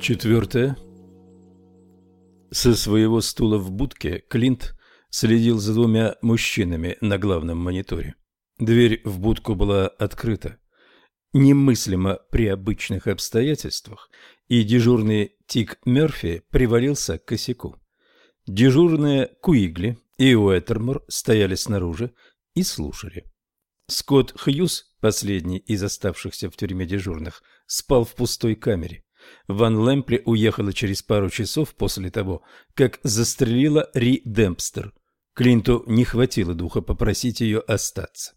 Четвертое. Со своего стула в будке Клинт следил за двумя мужчинами на главном мониторе. Дверь в будку была открыта. Немыслимо при обычных обстоятельствах, и дежурный Тик Мерфи привалился к косяку. Дежурные Куигли и Уэттермор стояли снаружи и слушали. Скотт Хьюз, последний из оставшихся в тюрьме дежурных, спал в пустой камере. Ван Лэмпли уехала через пару часов после того, как застрелила Ри Демпстер. Клинту не хватило духа попросить ее остаться.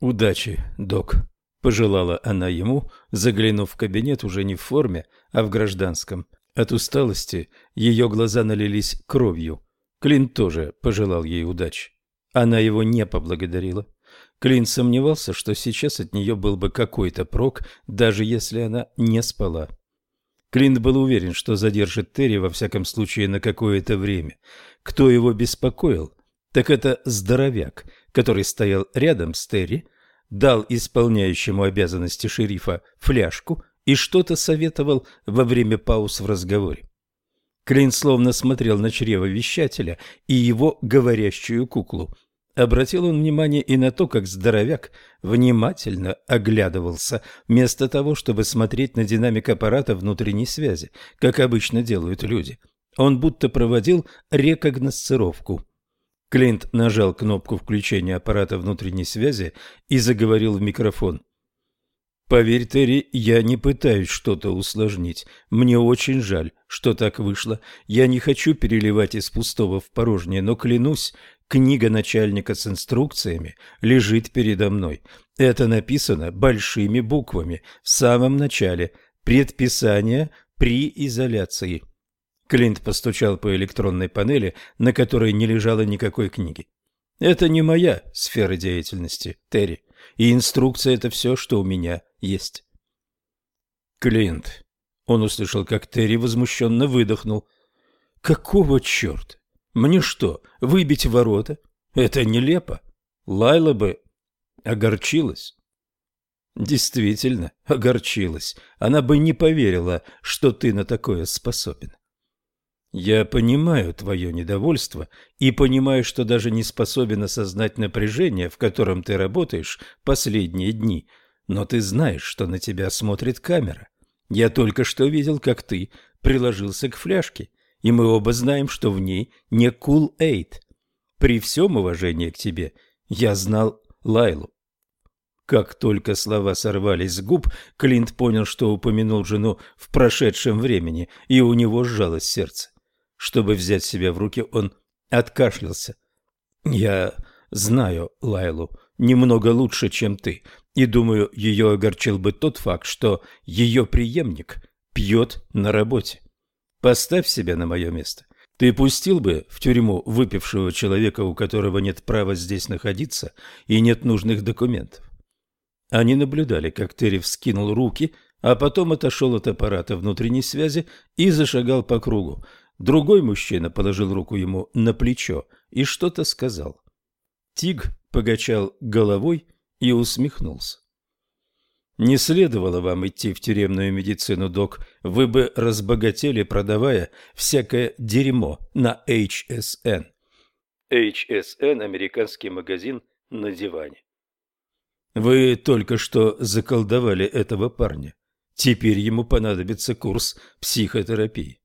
«Удачи, док», – пожелала она ему, заглянув в кабинет уже не в форме, а в гражданском. От усталости ее глаза налились кровью. Клинт тоже пожелал ей удачи. Она его не поблагодарила. Клинт сомневался, что сейчас от нее был бы какой-то прок, даже если она не спала. Клинт был уверен, что задержит Терри во всяком случае на какое-то время. Кто его беспокоил? Так это здоровяк, который стоял рядом с Терри, дал исполняющему обязанности шерифа фляжку и что-то советовал во время пауз в разговоре. Клин словно смотрел на чревовещателя и его говорящую куклу – Обратил он внимание и на то, как здоровяк внимательно оглядывался, вместо того, чтобы смотреть на динамик аппарата внутренней связи, как обычно делают люди. Он будто проводил рекогносцировку. Клинт нажал кнопку включения аппарата внутренней связи и заговорил в микрофон. «Поверь, Терри, я не пытаюсь что-то усложнить. Мне очень жаль, что так вышло. Я не хочу переливать из пустого в порожнее, но клянусь, Книга начальника с инструкциями лежит передо мной. Это написано большими буквами в самом начале. Предписание при изоляции. Клинт постучал по электронной панели, на которой не лежало никакой книги. Это не моя сфера деятельности, Терри, и инструкция – это все, что у меня есть. Клинт. Он услышал, как Терри возмущенно выдохнул. Какого черта? Мне что, выбить ворота? Это нелепо. Лайла бы огорчилась. Действительно, огорчилась. Она бы не поверила, что ты на такое способен. Я понимаю твое недовольство и понимаю, что даже не способен осознать напряжение, в котором ты работаешь последние дни, но ты знаешь, что на тебя смотрит камера. Я только что видел, как ты приложился к фляжке и мы оба знаем, что в ней не Kool-Aid. При всем уважении к тебе я знал Лайлу. Как только слова сорвались с губ, Клинт понял, что упомянул жену в прошедшем времени, и у него сжалось сердце. Чтобы взять себя в руки, он откашлялся. «Я знаю Лайлу немного лучше, чем ты, и думаю, ее огорчил бы тот факт, что ее преемник пьет на работе. Поставь себя на мое место. Ты пустил бы в тюрьму выпившего человека, у которого нет права здесь находиться и нет нужных документов? Они наблюдали, как Терри вскинул руки, а потом отошел от аппарата внутренней связи и зашагал по кругу. Другой мужчина положил руку ему на плечо и что-то сказал. Тиг покачал головой и усмехнулся. Не следовало вам идти в тюремную медицину, док. Вы бы разбогатели, продавая всякое дерьмо на HSN. HSN – американский магазин на диване. Вы только что заколдовали этого парня. Теперь ему понадобится курс психотерапии.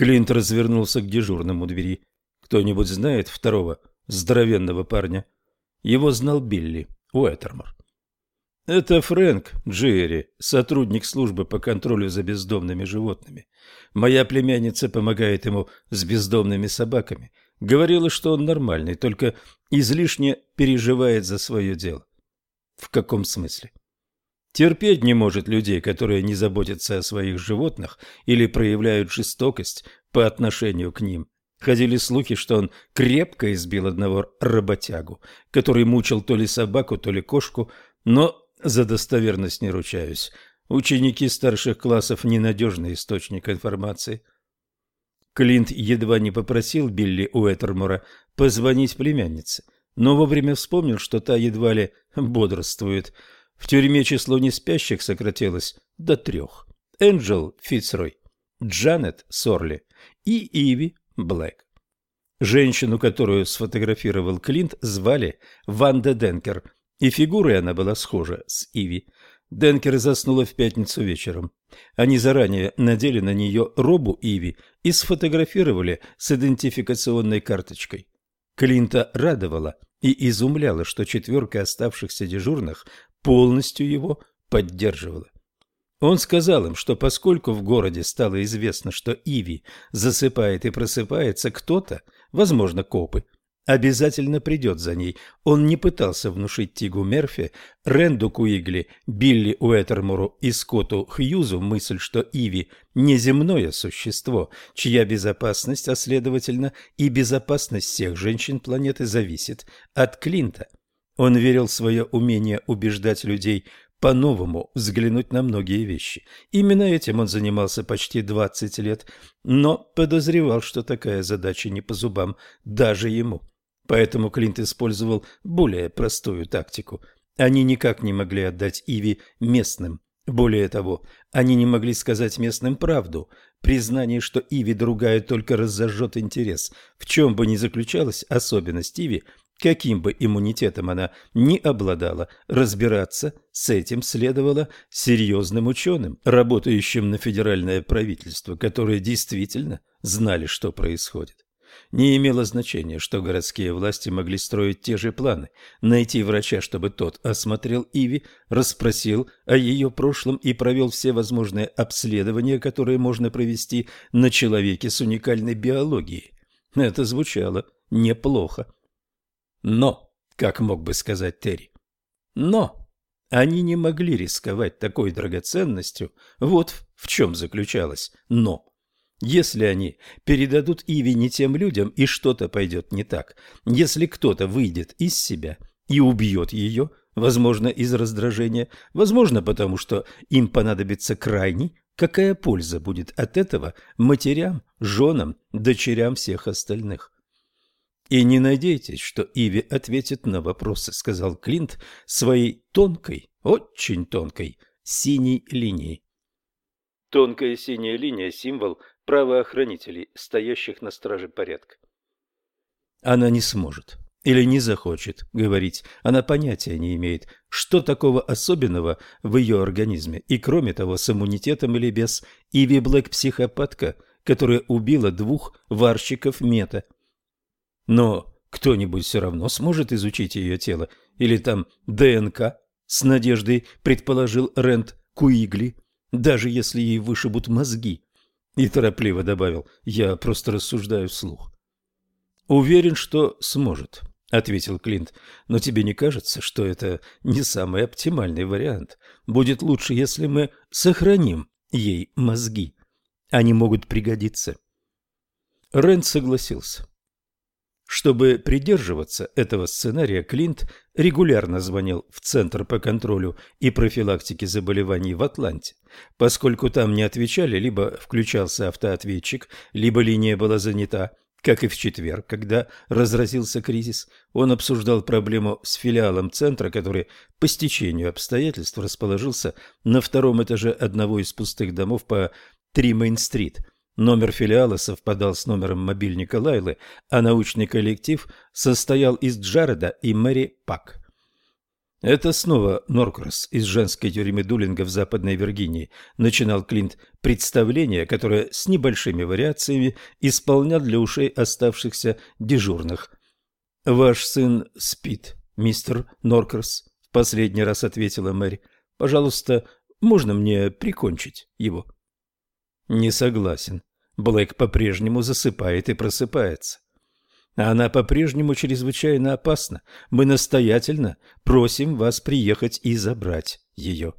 Клинт развернулся к дежурному двери. Кто-нибудь знает второго здоровенного парня? Его знал Билли Уэттермор. Это Фрэнк Джерри, сотрудник службы по контролю за бездомными животными. Моя племянница помогает ему с бездомными собаками. Говорила, что он нормальный, только излишне переживает за свое дело. В каком смысле? Терпеть не может людей, которые не заботятся о своих животных или проявляют жестокость по отношению к ним. Ходили слухи, что он крепко избил одного работягу, который мучил то ли собаку, то ли кошку, но за достоверность не ручаюсь. Ученики старших классов – ненадежный источник информации. Клинт едва не попросил Билли Уэттермора позвонить племяннице, но вовремя вспомнил, что та едва ли бодрствует. В тюрьме число неспящих сократилось до трех. Энджел Фицрой, Джанет Сорли и Иви Блэк. Женщину, которую сфотографировал Клинт, звали Ванда Денкер, и фигурой она была схожа с Иви. Денкер заснула в пятницу вечером. Они заранее надели на нее робу Иви и сфотографировали с идентификационной карточкой. Клинта радовала и изумляла, что четверка оставшихся дежурных полностью его поддерживала. Он сказал им, что поскольку в городе стало известно, что Иви засыпает и просыпается, кто-то, возможно, копы, обязательно придет за ней. Он не пытался внушить Тигу Мерфи, Ренду Куигли, Билли Уэттермору и Скотту Хьюзу мысль, что Иви – неземное существо, чья безопасность, а следовательно и безопасность всех женщин планеты зависит от Клинта. Он верил в свое умение убеждать людей по-новому взглянуть на многие вещи. Именно этим он занимался почти 20 лет, но подозревал, что такая задача не по зубам даже ему. Поэтому Клинт использовал более простую тактику. Они никак не могли отдать Иви местным. Более того, они не могли сказать местным правду. Признание, что Иви другая, только разожжет интерес. В чем бы ни заключалась особенность Иви – Каким бы иммунитетом она ни обладала, разбираться с этим следовало серьезным ученым, работающим на федеральное правительство, которые действительно знали, что происходит. Не имело значения, что городские власти могли строить те же планы – найти врача, чтобы тот осмотрел Иви, расспросил о ее прошлом и провел все возможные обследования, которые можно провести на человеке с уникальной биологией. Это звучало неплохо. Но, как мог бы сказать Терри, но они не могли рисковать такой драгоценностью, вот в чем заключалось «но». Если они передадут Иви не тем людям, и что-то пойдет не так, если кто-то выйдет из себя и убьет ее, возможно, из раздражения, возможно, потому что им понадобится крайний, какая польза будет от этого матерям, женам, дочерям всех остальных? И не надейтесь, что Иви ответит на вопросы, сказал Клинт своей тонкой, очень тонкой синей линией. Тонкая синяя линия – символ правоохранителей, стоящих на страже порядка. Она не сможет или не захочет говорить, она понятия не имеет, что такого особенного в ее организме, и кроме того, с иммунитетом или без, Иви Блэк – психопатка, которая убила двух варщиков мета – но кто-нибудь все равно сможет изучить ее тело, или там ДНК, с надеждой предположил Рент Куигли, даже если ей вышибут мозги. И торопливо добавил, я просто рассуждаю вслух. Уверен, что сможет, ответил Клинт, но тебе не кажется, что это не самый оптимальный вариант? Будет лучше, если мы сохраним ей мозги. Они могут пригодиться. Рент согласился. Чтобы придерживаться этого сценария, Клинт регулярно звонил в Центр по контролю и профилактике заболеваний в Атланте. Поскольку там не отвечали, либо включался автоответчик, либо линия была занята, как и в четверг, когда разразился кризис, он обсуждал проблему с филиалом центра, который по стечению обстоятельств расположился на втором этаже одного из пустых домов по Три-Мейн-стрит – Номер филиала совпадал с номером мобильника Лайлы, а научный коллектив состоял из Джареда и Мэри Пак. Это снова Норкросс из женской тюрьмы Дулинга в Западной Виргинии. Начинал Клинт представление, которое с небольшими вариациями исполнял для ушей оставшихся дежурных. «Ваш сын спит, мистер Норкросс», — в последний раз ответила Мэри. «Пожалуйста, можно мне прикончить его?» «Не согласен», Блэк по-прежнему засыпает и просыпается. Она по-прежнему чрезвычайно опасна. Мы настоятельно просим вас приехать и забрать ее.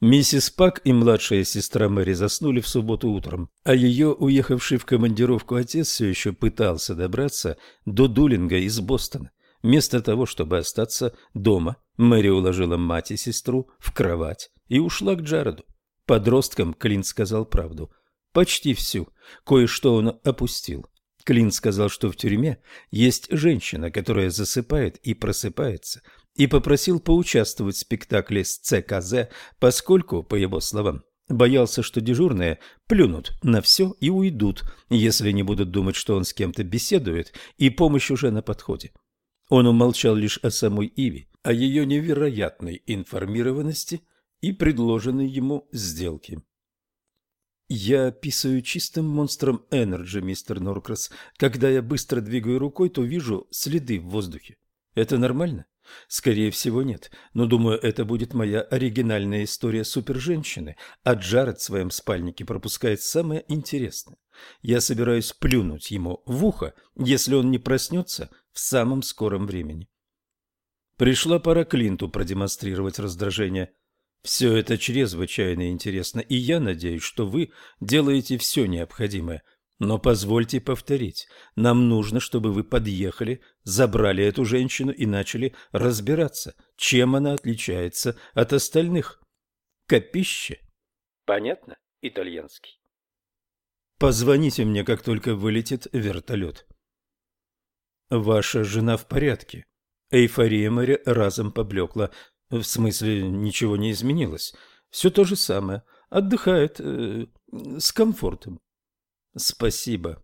Миссис Пак и младшая сестра Мэри заснули в субботу утром, а ее уехавший в командировку отец все еще пытался добраться до Дулинга из Бостона. Вместо того, чтобы остаться дома, Мэри уложила мать и сестру в кровать и ушла к Джареду. Подросткам Клинт сказал правду. Почти всю. Кое-что он опустил. Клинт сказал, что в тюрьме есть женщина, которая засыпает и просыпается – и попросил поучаствовать в спектакле с ЦКЗ, поскольку, по его словам, боялся, что дежурные плюнут на все и уйдут, если не будут думать, что он с кем-то беседует, и помощь уже на подходе. Он умолчал лишь о самой Иви, о ее невероятной информированности и предложенной ему сделке. «Я писаю чистым Monster ом Energy, мистер Норкрас. Когда я быстро двигаю рукой, то вижу следы в воздухе. Это нормально?» Скорее всего, нет. Но, думаю, это будет моя оригинальная история суперженщины, а Джаред в своем спальнике пропускает самое интересное. Я собираюсь плюнуть ему в ухо, если он не проснется в самом скором времени. Пришла пора Клинту продемонстрировать раздражение. Все это чрезвычайно интересно, и я надеюсь, что вы делаете все необходимое – но позвольте повторить, нам нужно, чтобы вы подъехали, забрали эту женщину и начали разбираться, чем она отличается от остальных. Копище? Понятно, итальянский. Позвоните мне, как только вылетит вертолет. Ваша жена в порядке. Эйфория Мэри разом поблекла. В смысле, ничего не изменилось. Все то же самое. Отдыхает э, с комфортом. Спасибо.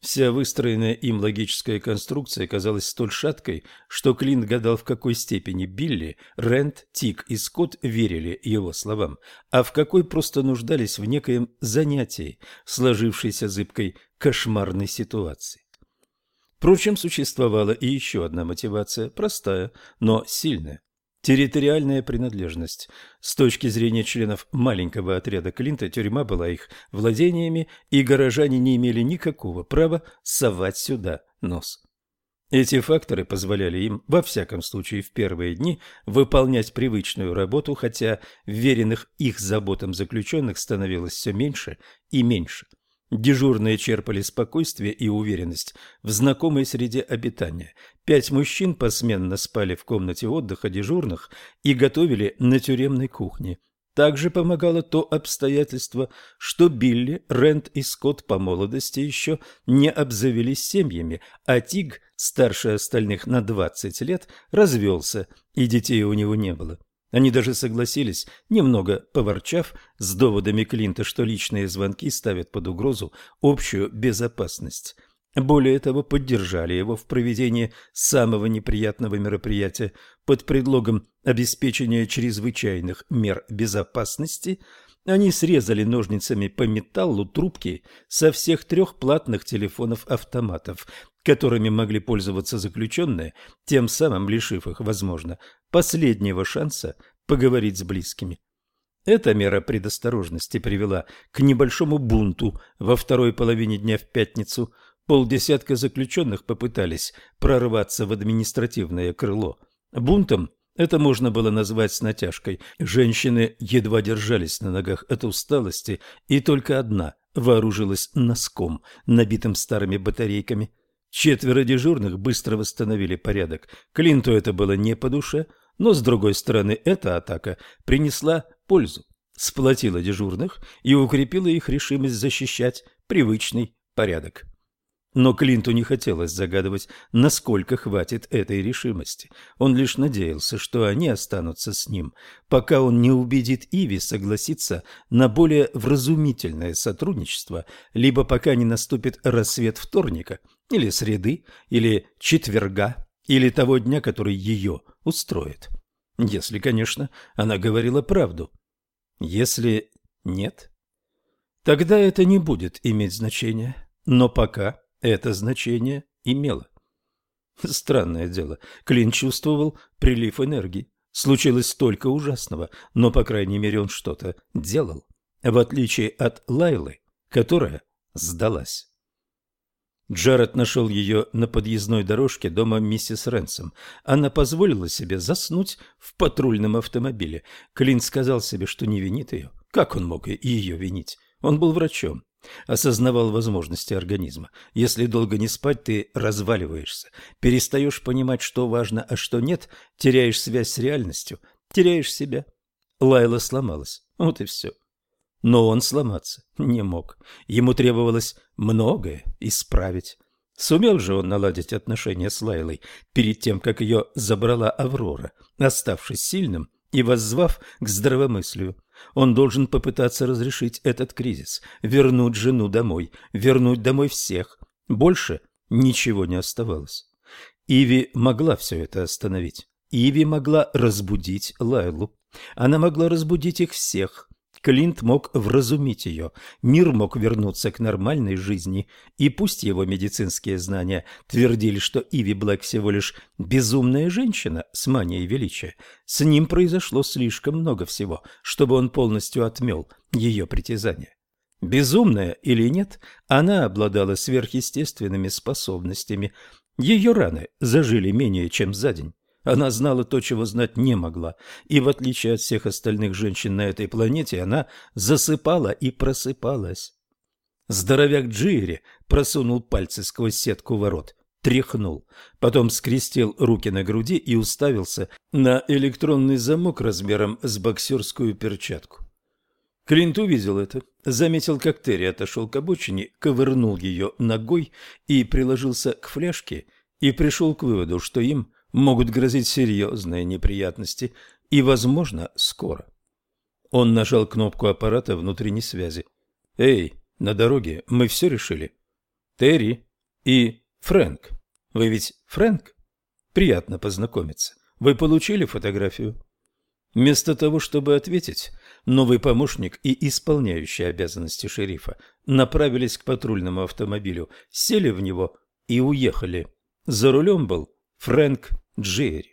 Вся выстроенная им логическая конструкция казалась столь шаткой, что Клинт гадал, в какой степени Билли, Рент, Тик и Скотт верили его словам, а в какой просто нуждались в некоем занятии, сложившейся зыбкой кошмарной ситуации. Впрочем, существовала и еще одна мотивация, простая, но сильная. Территориальная принадлежность. С точки зрения членов маленького отряда Клинта, тюрьма была их владениями, и горожане не имели никакого права совать сюда нос. Эти факторы позволяли им, во всяком случае в первые дни, выполнять привычную работу, хотя веренных их заботам заключенных становилось все меньше и меньше – Дежурные черпали спокойствие и уверенность в знакомой среде обитания. Пять мужчин посменно спали в комнате отдыха дежурных и готовили на тюремной кухне. Также помогало то обстоятельство, что Билли, Рент и Скотт по молодости еще не обзавелись семьями, а Тиг, старше остальных на 20 лет, развелся, и детей у него не было. Они даже согласились, немного поворчав, с доводами Клинта, что личные звонки ставят под угрозу общую безопасность. Более того, поддержали его в проведении самого неприятного мероприятия под предлогом обеспечения чрезвычайных мер безопасности. Они срезали ножницами по металлу трубки со всех трех платных телефонов-автоматов, которыми могли пользоваться заключенные, тем самым лишив их, возможно, последнего шанса поговорить с близкими. Эта мера предосторожности привела к небольшому бунту во второй половине дня в пятницу. Полдесятка заключенных попытались прорваться в административное крыло. Бунтом это можно было назвать с натяжкой. Женщины едва держались на ногах от усталости, и только одна вооружилась носком, набитым старыми батарейками – Четверо дежурных быстро восстановили порядок. Клинту это было не по душе, но, с другой стороны, эта атака принесла пользу, сплотила дежурных и укрепила их решимость защищать привычный порядок. Но Клинту не хотелось загадывать, насколько хватит этой решимости. Он лишь надеялся, что они останутся с ним, пока он не убедит Иви согласиться на более вразумительное сотрудничество, либо пока не наступит рассвет вторника, или среды, или четверга, или того дня, который ее устроит. Если, конечно, она говорила правду. Если нет, тогда это не будет иметь значения. Но пока это значение имело. Странное дело, Клин чувствовал прилив энергии. Случилось столько ужасного, но, по крайней мере, он что-то делал, в отличие от Лайлы, которая сдалась. Джаред нашел ее на подъездной дорожке дома миссис Ренсом. Она позволила себе заснуть в патрульном автомобиле. Клинт сказал себе, что не винит ее. Как он мог ее винить? Он был врачом. Осознавал возможности организма. Если долго не спать, ты разваливаешься. Перестаешь понимать, что важно, а что нет. Теряешь связь с реальностью. Теряешь себя. Лайла сломалась. Вот и все. Но он сломаться не мог. Ему требовалось многое исправить. Сумел же он наладить отношения с Лайлой перед тем, как ее забрала Аврора, оставшись сильным и воззвав к здравомыслию. Он должен попытаться разрешить этот кризис, вернуть жену домой, вернуть домой всех. Больше ничего не оставалось. Иви могла все это остановить. Иви могла разбудить Лайлу. Она могла разбудить их всех, Клинт мог вразумить ее, мир мог вернуться к нормальной жизни, и пусть его медицинские знания твердили, что Иви Блэк всего лишь безумная женщина с манией величия, с ним произошло слишком много всего, чтобы он полностью отмел ее притязания. Безумная или нет, она обладала сверхъестественными способностями. Ее раны зажили менее чем за день. Она знала то, чего знать не могла, и в отличие от всех остальных женщин на этой планете, она засыпала и просыпалась. Здоровяк Джири просунул пальцы сквозь сетку ворот, тряхнул, потом скрестил руки на груди и уставился на электронный замок размером с боксерскую перчатку. Клинт увидел это, заметил, как Терри отошел к обочине, ковырнул ее ногой и приложился к фляжке, и пришел к выводу, что им могут грозить серьезные неприятности и, возможно, скоро. Он нажал кнопку аппарата внутренней связи. «Эй, на дороге мы все решили?» «Терри и Фрэнк. Вы ведь Фрэнк? Приятно познакомиться. Вы получили фотографию?» Вместо того, чтобы ответить, новый помощник и исполняющий обязанности шерифа направились к патрульному автомобилю, сели в него и уехали. За рулем был Фрэнк Джерри.